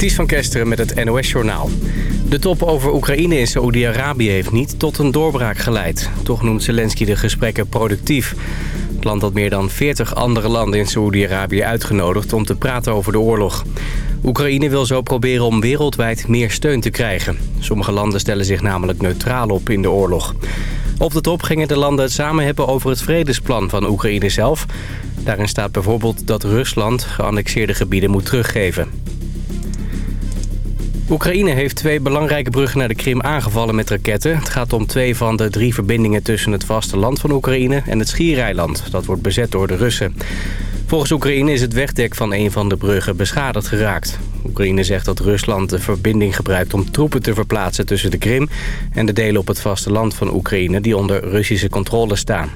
Ties van Kesteren met het NOS-journaal. De top over Oekraïne in Saoedi-Arabië heeft niet tot een doorbraak geleid. Toch noemt Zelensky de gesprekken productief. Het land had meer dan 40 andere landen in Saoedi-Arabië uitgenodigd om te praten over de oorlog. Oekraïne wil zo proberen om wereldwijd meer steun te krijgen. Sommige landen stellen zich namelijk neutraal op in de oorlog. Op de top gingen de landen het samen hebben over het vredesplan van Oekraïne zelf. Daarin staat bijvoorbeeld dat Rusland geannexeerde gebieden moet teruggeven. Oekraïne heeft twee belangrijke bruggen naar de Krim aangevallen met raketten. Het gaat om twee van de drie verbindingen tussen het vasteland van Oekraïne en het Schiereiland. Dat wordt bezet door de Russen. Volgens Oekraïne is het wegdek van een van de bruggen beschadigd geraakt. Oekraïne zegt dat Rusland de verbinding gebruikt om troepen te verplaatsen tussen de Krim... en de delen op het vasteland van Oekraïne die onder Russische controle staan.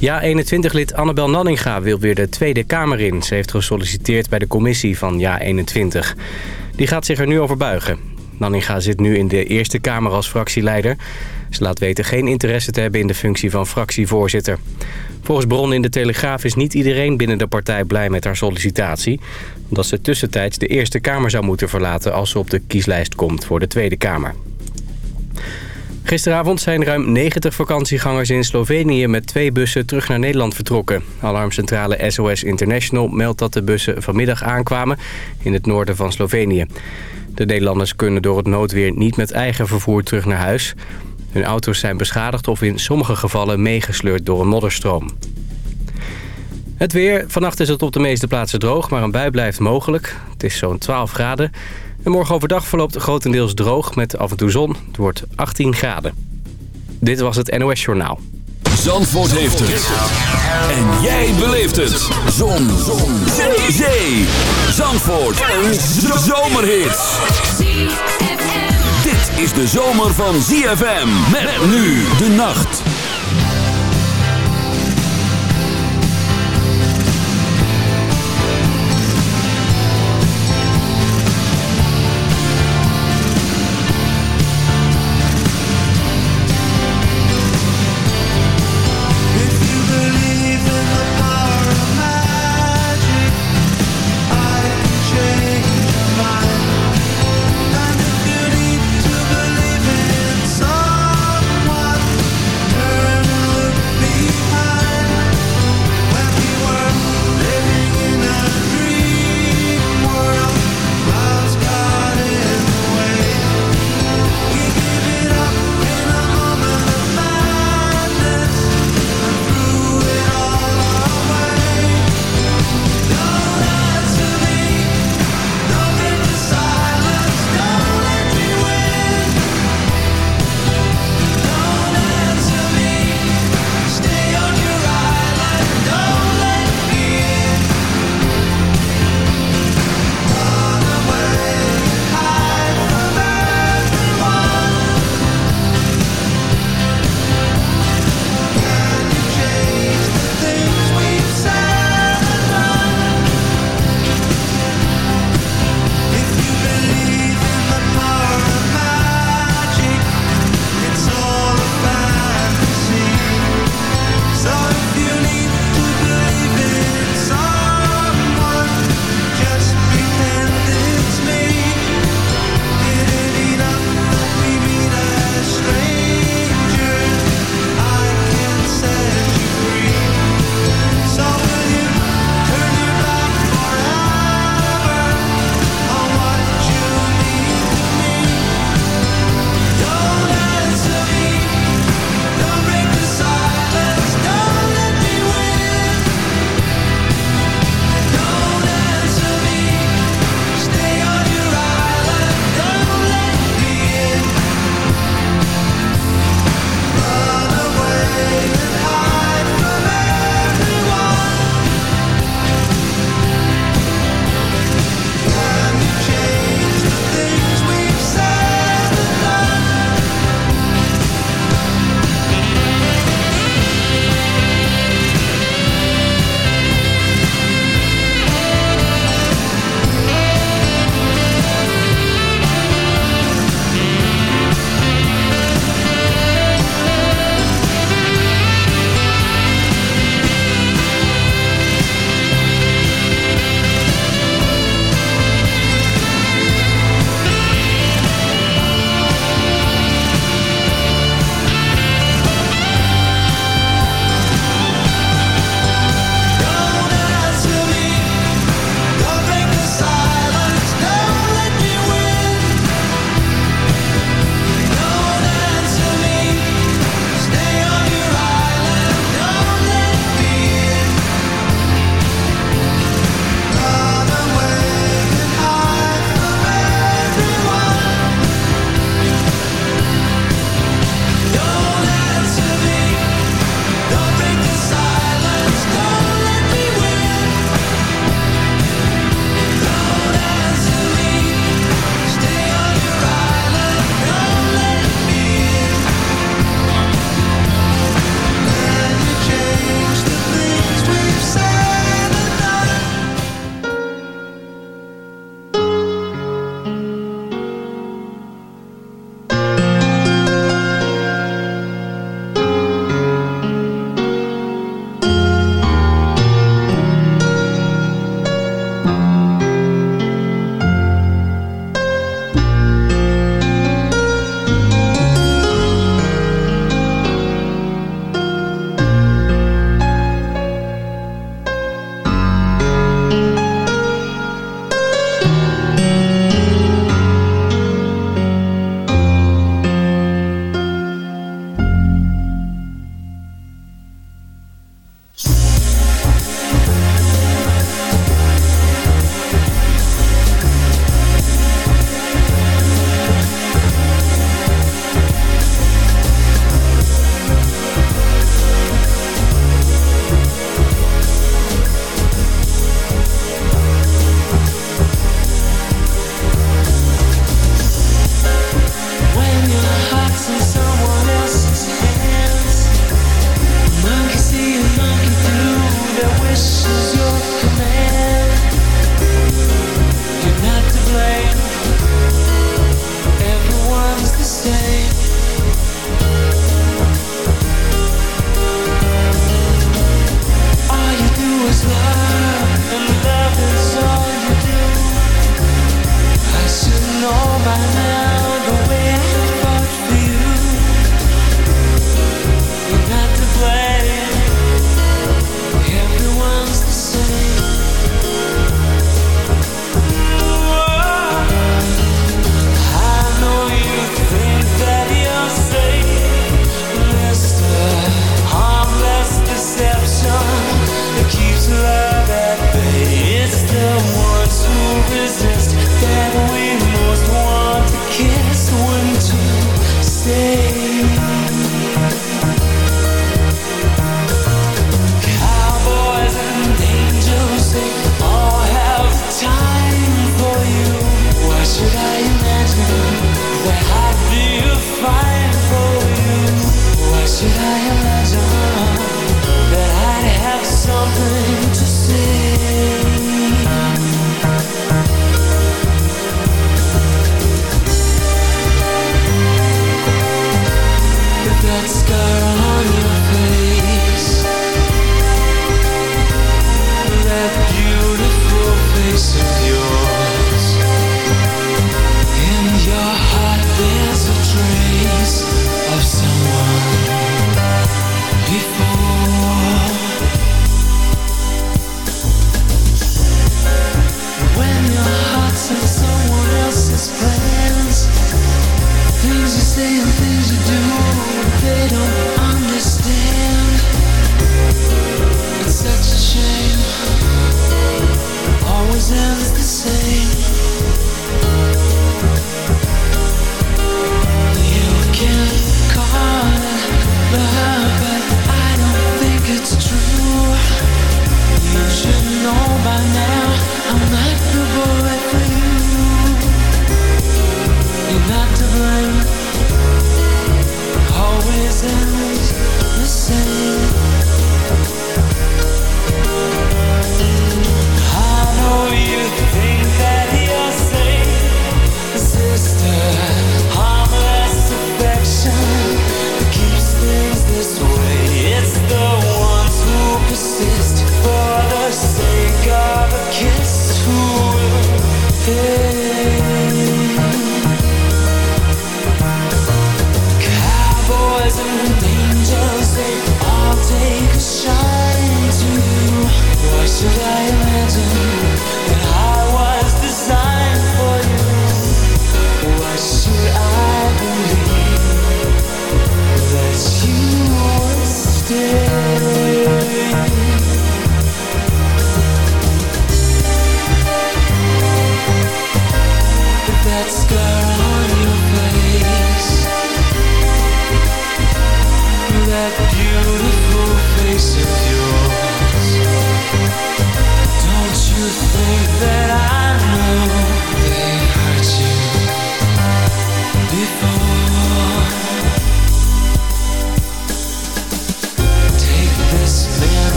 Ja-21-lid Annabel Nanninga wil weer de Tweede Kamer in. Ze heeft gesolliciteerd bij de commissie van Ja-21. Die gaat zich er nu over buigen. Nanninga zit nu in de Eerste Kamer als fractieleider. Ze laat weten geen interesse te hebben in de functie van fractievoorzitter. Volgens bronnen in de Telegraaf is niet iedereen binnen de partij blij met haar sollicitatie. Omdat ze tussentijds de Eerste Kamer zou moeten verlaten als ze op de kieslijst komt voor de Tweede Kamer. Gisteravond zijn ruim 90 vakantiegangers in Slovenië met twee bussen terug naar Nederland vertrokken. Alarmcentrale SOS International meldt dat de bussen vanmiddag aankwamen in het noorden van Slovenië. De Nederlanders kunnen door het noodweer niet met eigen vervoer terug naar huis. Hun auto's zijn beschadigd of in sommige gevallen meegesleurd door een modderstroom. Het weer. Vannacht is het op de meeste plaatsen droog, maar een bui blijft mogelijk. Het is zo'n 12 graden. En morgen overdag verloopt grotendeels droog met af en toe zon. Het wordt 18 graden. Dit was het NOS Journaal. Zandvoort heeft het. En jij beleeft het. Zon. zon. Zee. Zee. Zandvoort. Een zomerhit. Dit is de zomer van ZFM. Met nu de nacht.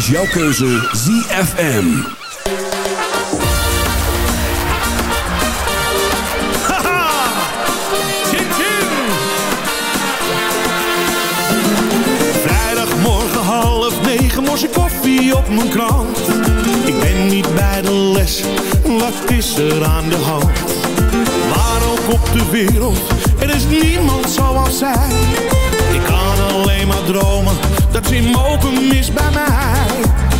Is jouw keuze ZFM. Vrijdagmorgen half negen morse koffie op mijn krant. Ik ben niet bij de les, wat is er aan de hand? Waar ook op de wereld, er is niemand zoals zij. Alleen maar dromen, dat ze in mogen mis bij mij.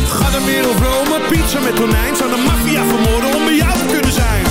Ga de wereld Rome, pizza met tonijn. Zou de maffia vermoorden om bij jou te kunnen zijn.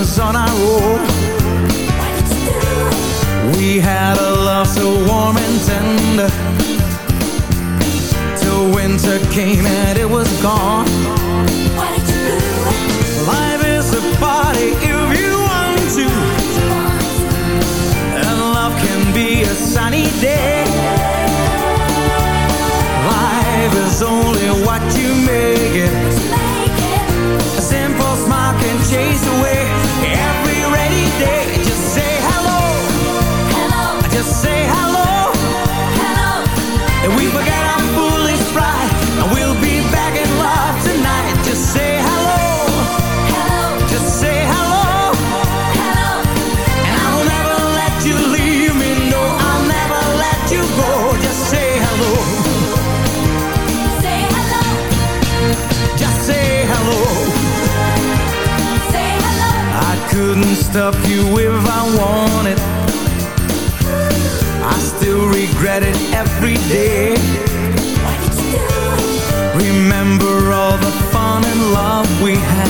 friends on our own. We had a love so warm and tender. Till winter came and stuff you if I wanted I still regret it every day. Remember all the fun and love we had.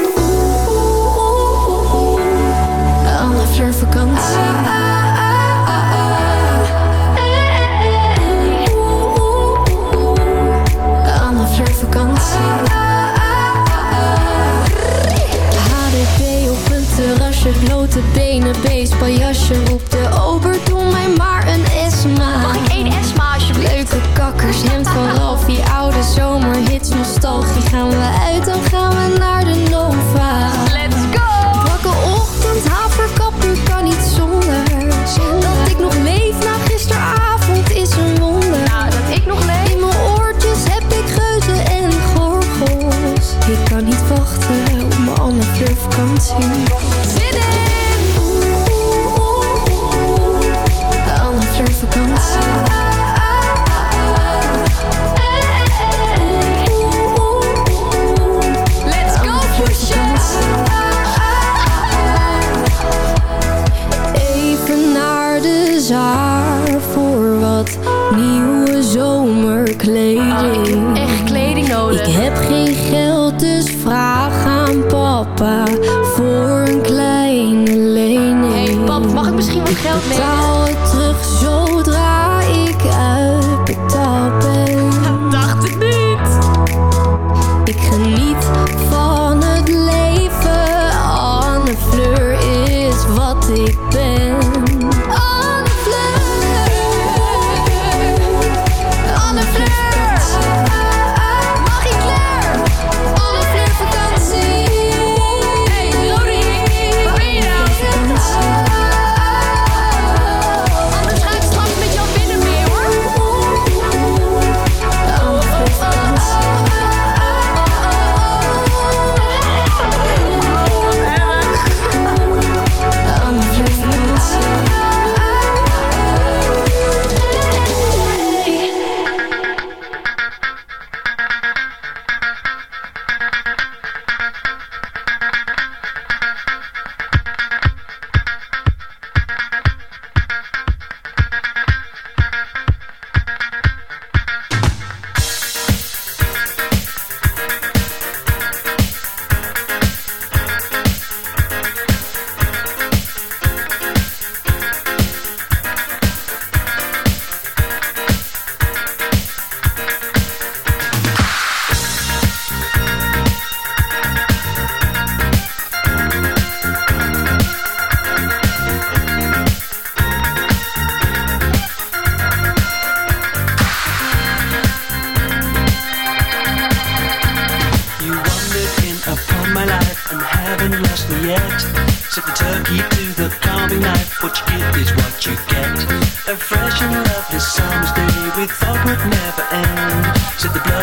De benen, beestpaljasje Roep de ober, doe mij maar een esma. Mag ik één esma alsjeblieft? Leuke kakkers, hemd van Ralph, die oude zomerhits. Nostalgie gaan we uit. to the blood.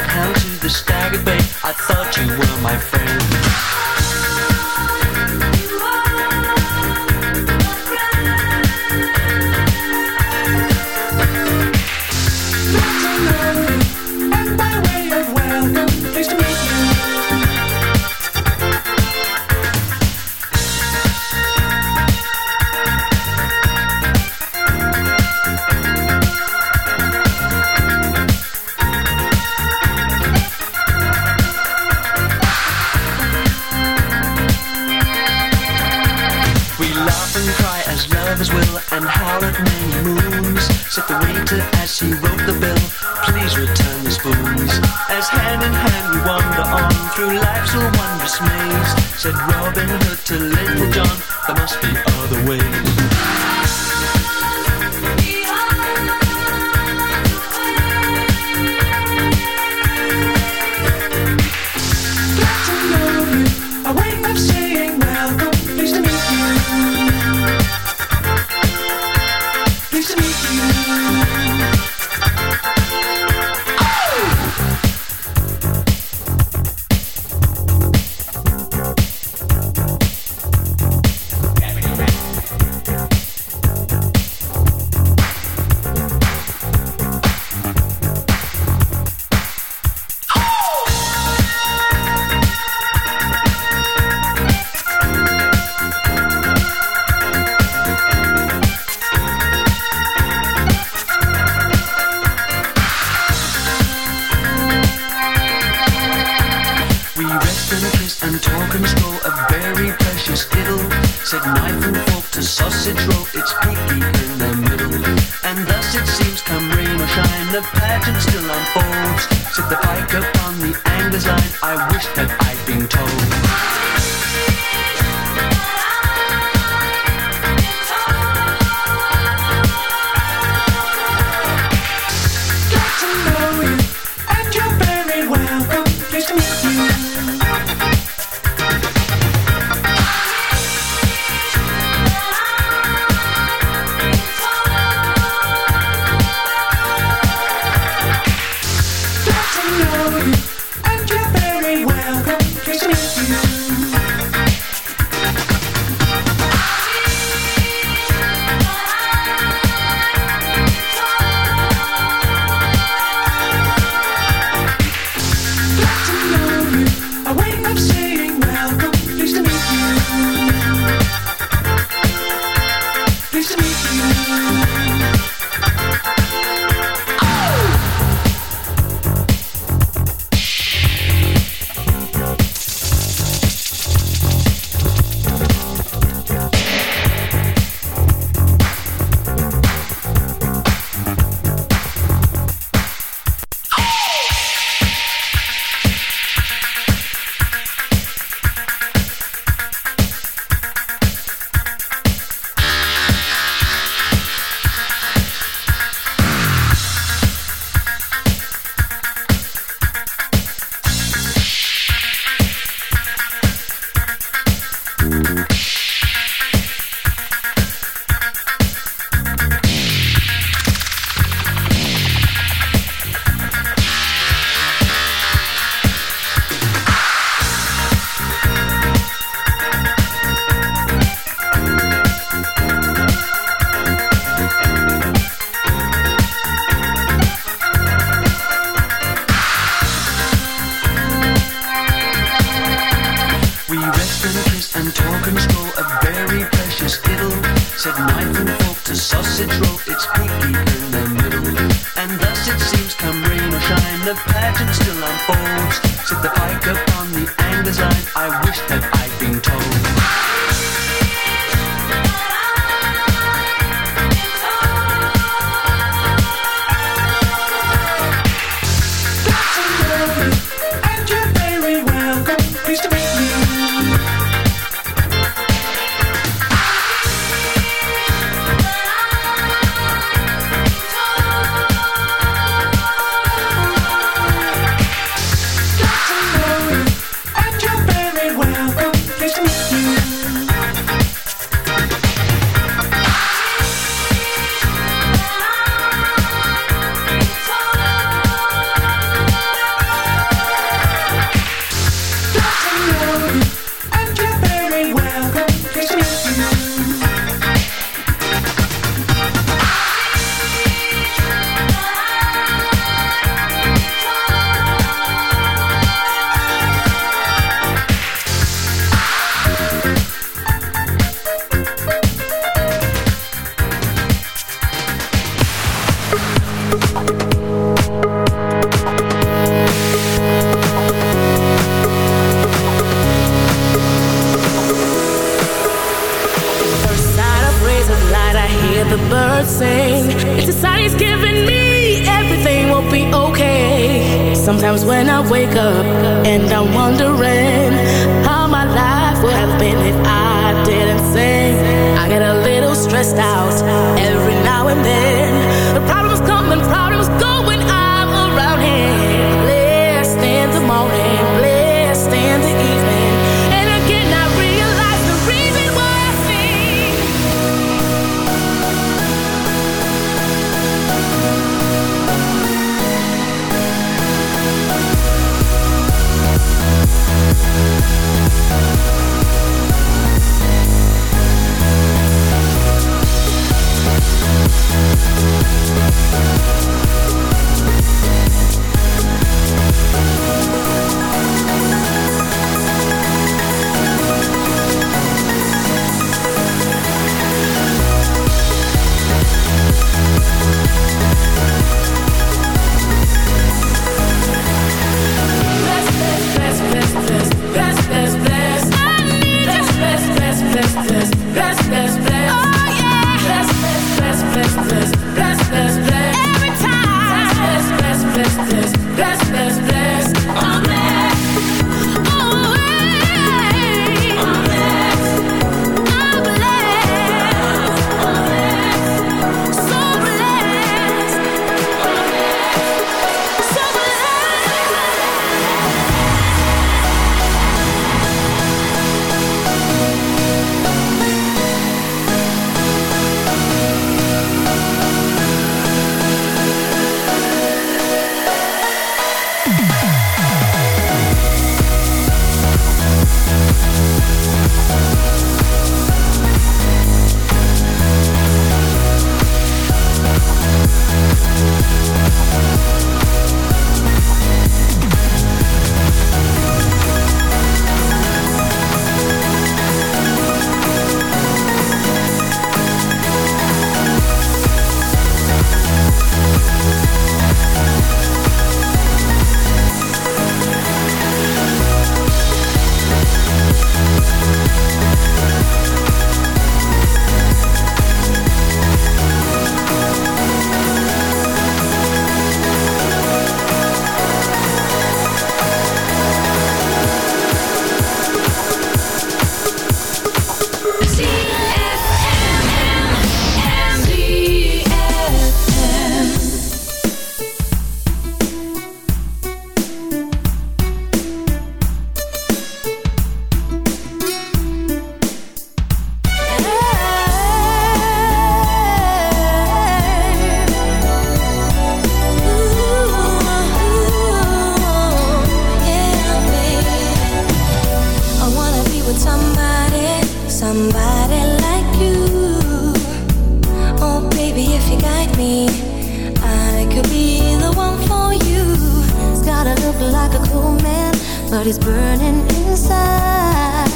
But it's burning inside.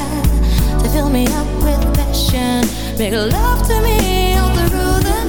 To fill me up with passion. Make love to me all through the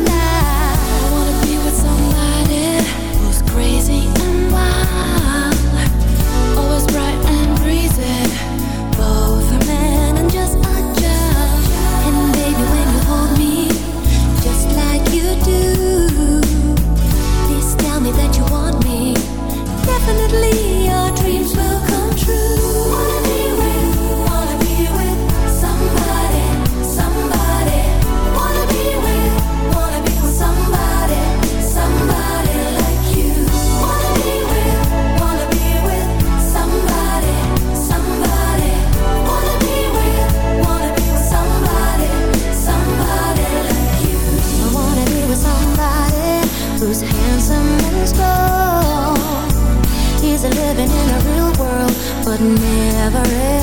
never ends.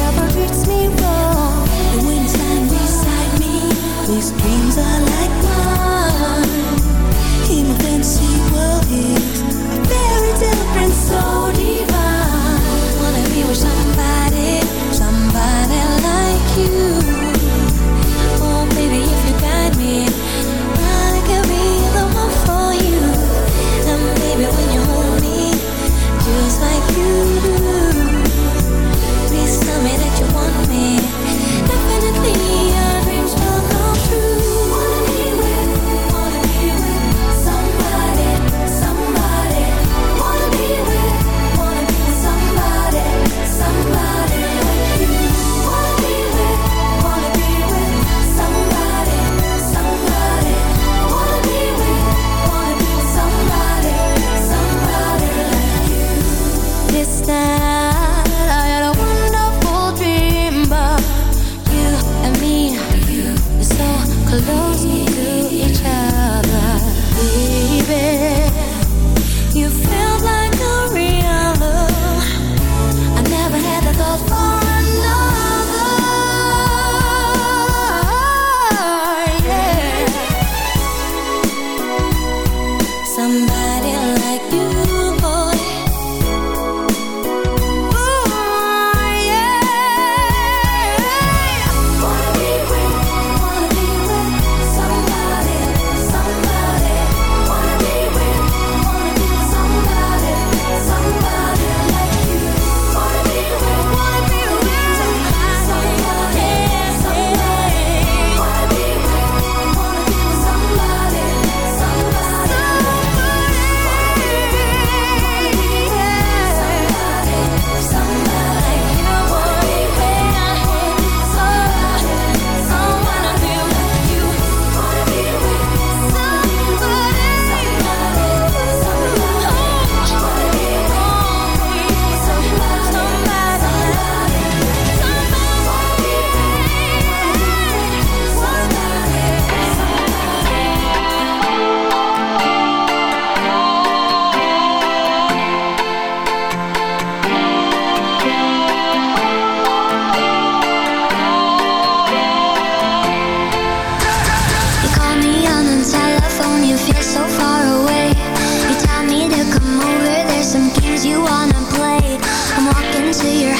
To your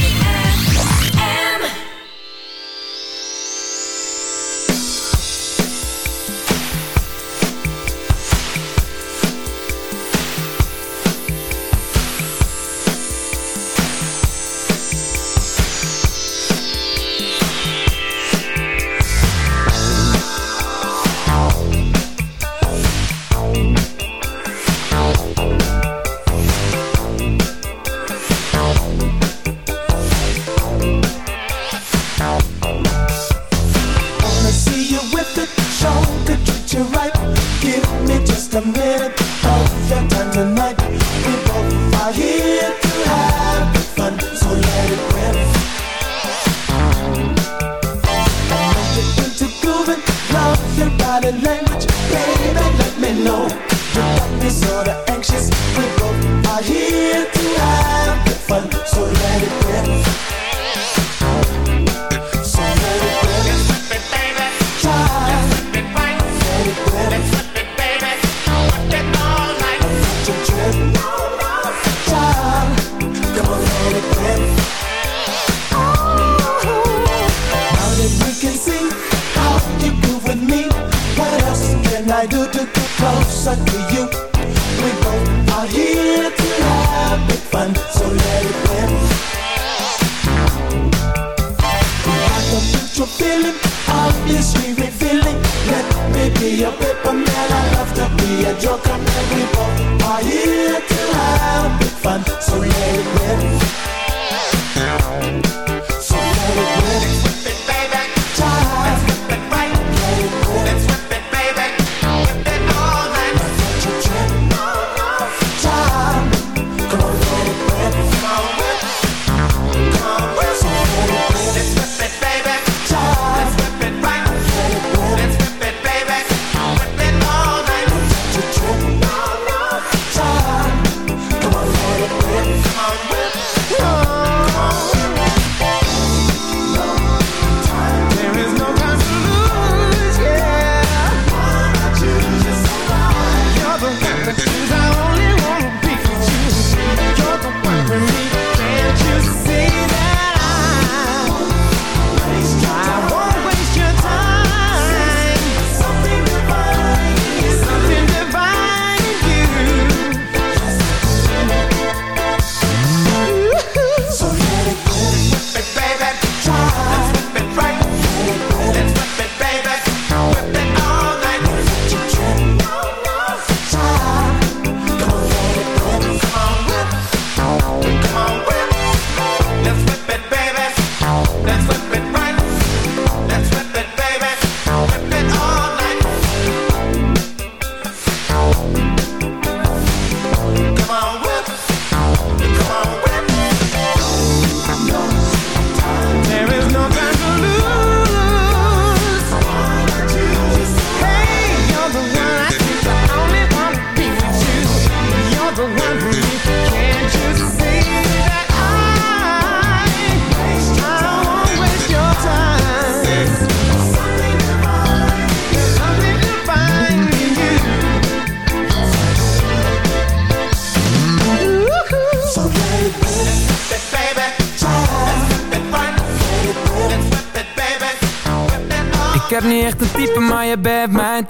closer to you. We both are here to have big fun, so let it rip. Got the mutual feeling, obviously revealing. Let me be your paper man, I love to be a joker, man. We both are here.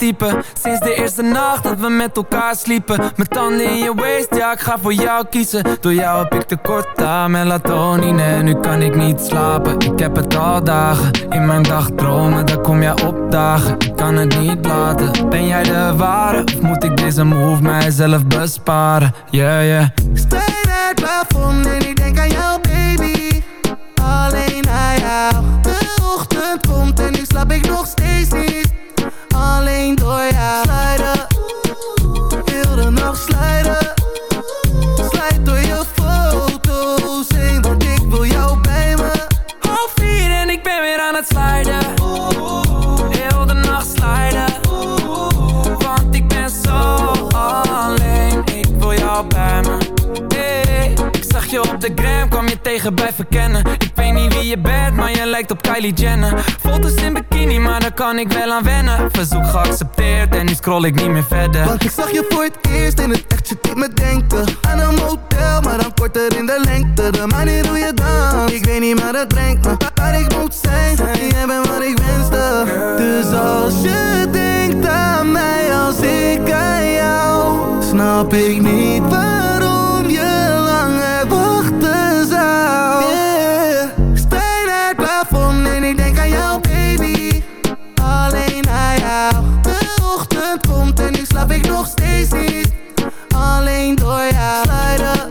Sinds de eerste nacht dat we met elkaar sliepen. Mijn tanden in je waist, ja ik ga voor jou kiezen. Door jou heb ik tekort aan melatonine. Nu kan ik niet slapen, ik heb het al dagen. In mijn dagdromen, daar kom jij opdagen. Ik kan het niet laten, ben jij de ware? Of moet ik deze move mijzelf besparen? Yeah, yeah. Stay het plafond en ik denk aan jou baby. Alleen aan jou. De ochtend komt en nu slaap ik nog steeds niet alleen door jou. Slijden, wilde nacht slijden Slijt door je foto's heen, want ik wil jou bij me. Half vier en ik ben weer aan het slijden. Heel de nacht slijden. Want ik ben zo alleen, ik wil jou bij me. Hey, Ik zag je op de gram, kwam je tegen bij verkennen. Ik weet niet wie je bent, maar je lijkt op Kylie Jenner. Foto's in kan ik wel aan wennen. Verzoek geaccepteerd en nu scroll ik niet meer verder. Want ik zag je voor het eerst in het echt, je me denken. Aan een motel, maar dan korter in de lengte. De manier hoe je dan, ik weet niet maar dat brengt me Waar ik moet zijn, jij bent wat ik wenste. Dus als je denkt aan mij als ik aan jou Snap ik niet waarom. komt en nu slaap ik nog steeds niet. Alleen door jou.